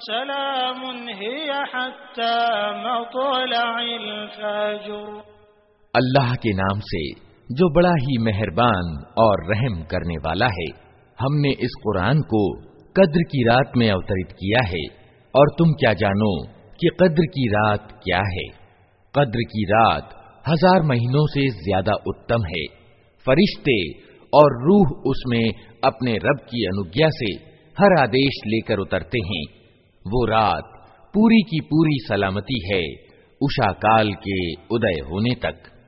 बिइज़्नि रब्बिहिम मिन कुल्लि अम्र अल्लाह के नाम से जो बड़ा ही मेहरबान और रहम करने वाला है, हमने इस कुरान को कद्र की रात में अवतरित किया है, और तुम क्या जानो कि कद्र की रात क्या है। कद्र की रात हज़ार महीनों से ज़्यादा उत्तम है। फरिश्ते और रूह उसमें अपने रब की अनुज्ञा से हर आदेश लेकर उतरते हैं। वो रात पूरी की पूरी सलामती है उषा काल के उदय होने तक।